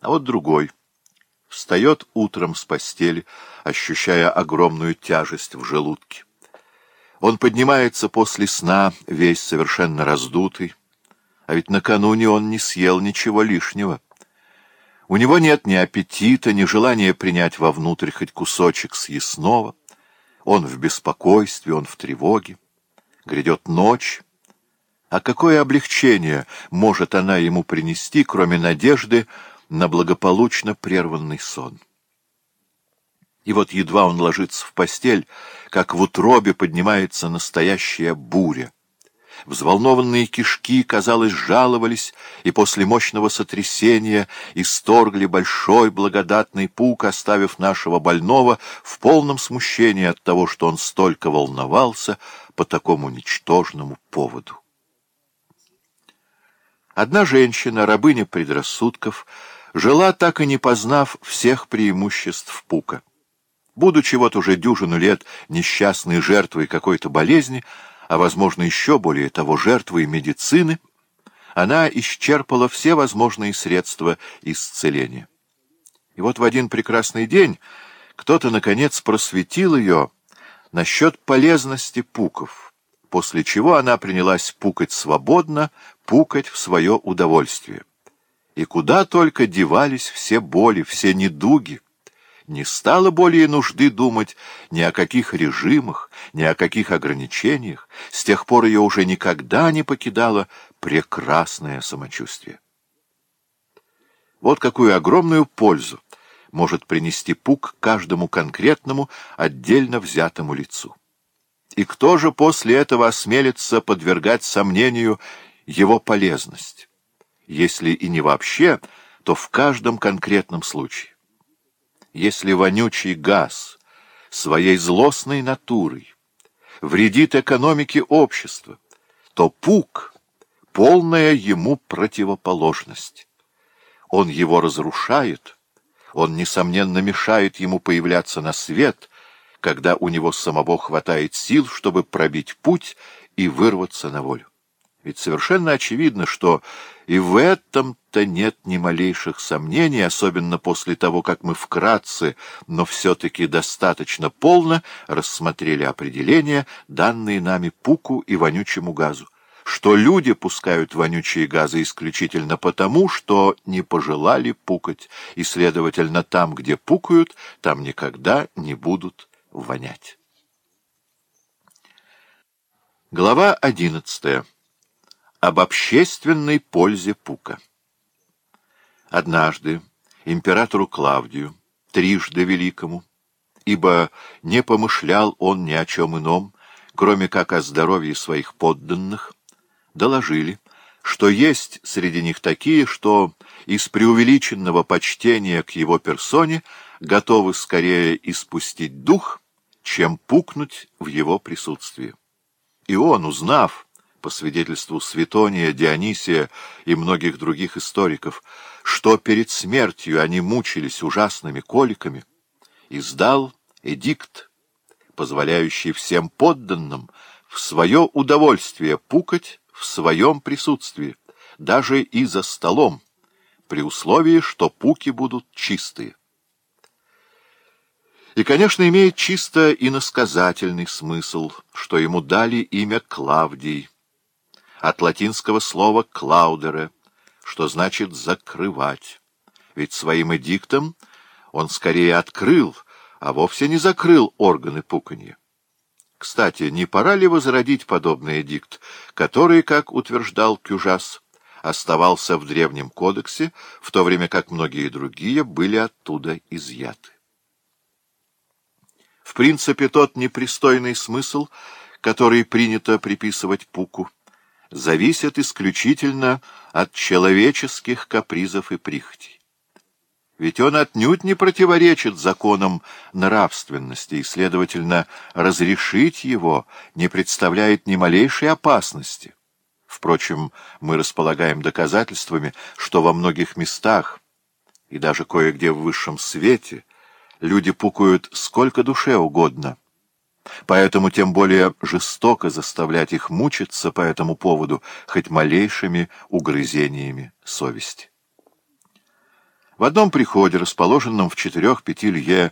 А вот другой встает утром с постели, ощущая огромную тяжесть в желудке. Он поднимается после сна, весь совершенно раздутый, а ведь накануне он не съел ничего лишнего. У него нет ни аппетита, ни желания принять вовнутрь хоть кусочек съестного. Он в беспокойстве, он в тревоге. Грядет ночь. А какое облегчение может она ему принести, кроме надежды, на благополучно прерванный сон. И вот едва он ложится в постель, как в утробе поднимается настоящая буря. Взволнованные кишки, казалось, жаловались, и после мощного сотрясения исторгли большой благодатный пук, оставив нашего больного в полном смущении от того, что он столько волновался по такому ничтожному поводу. Одна женщина, рабыня предрассудков, жила, так и не познав всех преимуществ пука. Будучи вот уже дюжину лет несчастной жертвой какой-то болезни, а, возможно, еще более того, жертвой медицины, она исчерпала все возможные средства исцеления. И вот в один прекрасный день кто-то, наконец, просветил ее насчет полезности пуков, после чего она принялась пукать свободно, пукать в свое удовольствие и куда только девались все боли, все недуги. Не стало более нужды думать ни о каких режимах, ни о каких ограничениях. С тех пор ее уже никогда не покидало прекрасное самочувствие. Вот какую огромную пользу может принести пук каждому конкретному, отдельно взятому лицу. И кто же после этого осмелится подвергать сомнению его полезность? если и не вообще, то в каждом конкретном случае. Если вонючий газ своей злостной натурой вредит экономике общества, то пук — полная ему противоположность. Он его разрушает, он, несомненно, мешает ему появляться на свет, когда у него самого хватает сил, чтобы пробить путь и вырваться на волю. Ведь совершенно очевидно, что и в этом-то нет ни малейших сомнений, особенно после того, как мы вкратце, но все-таки достаточно полно рассмотрели определения, данные нами пуку и вонючему газу, что люди пускают вонючие газы исключительно потому, что не пожелали пукать, и, следовательно, там, где пукают, там никогда не будут вонять. Глава одиннадцатая об общественной пользе Пука. Однажды императору Клавдию, трижды великому, ибо не помышлял он ни о чем ином, кроме как о здоровье своих подданных, доложили, что есть среди них такие, что из преувеличенного почтения к его персоне готовы скорее испустить дух, чем пукнуть в его присутствии. И он, узнав, по свидетельству Светония, Дионисия и многих других историков, что перед смертью они мучились ужасными коликами, издал эдикт, позволяющий всем подданным в свое удовольствие пукать в своем присутствии, даже и за столом, при условии, что пуки будут чистые. И, конечно, имеет чисто иносказательный смысл, что ему дали имя Клавдий, от латинского слова «клаудере», что значит «закрывать». Ведь своим эдиктом он скорее открыл, а вовсе не закрыл органы пуканья. Кстати, не пора ли возродить подобный эдикт, который, как утверждал Кюжас, оставался в Древнем кодексе, в то время как многие другие были оттуда изъяты? В принципе, тот непристойный смысл, который принято приписывать Пуку, зависят исключительно от человеческих капризов и прихотей. Ведь он отнюдь не противоречит законам нравственности и, следовательно, разрешить его не представляет ни малейшей опасности. Впрочем, мы располагаем доказательствами, что во многих местах и даже кое-где в высшем свете люди пукают сколько душе угодно — Поэтому тем более жестоко заставлять их мучиться по этому поводу хоть малейшими угрызениями совести. В одном приходе, расположенном в четырех-пяти лье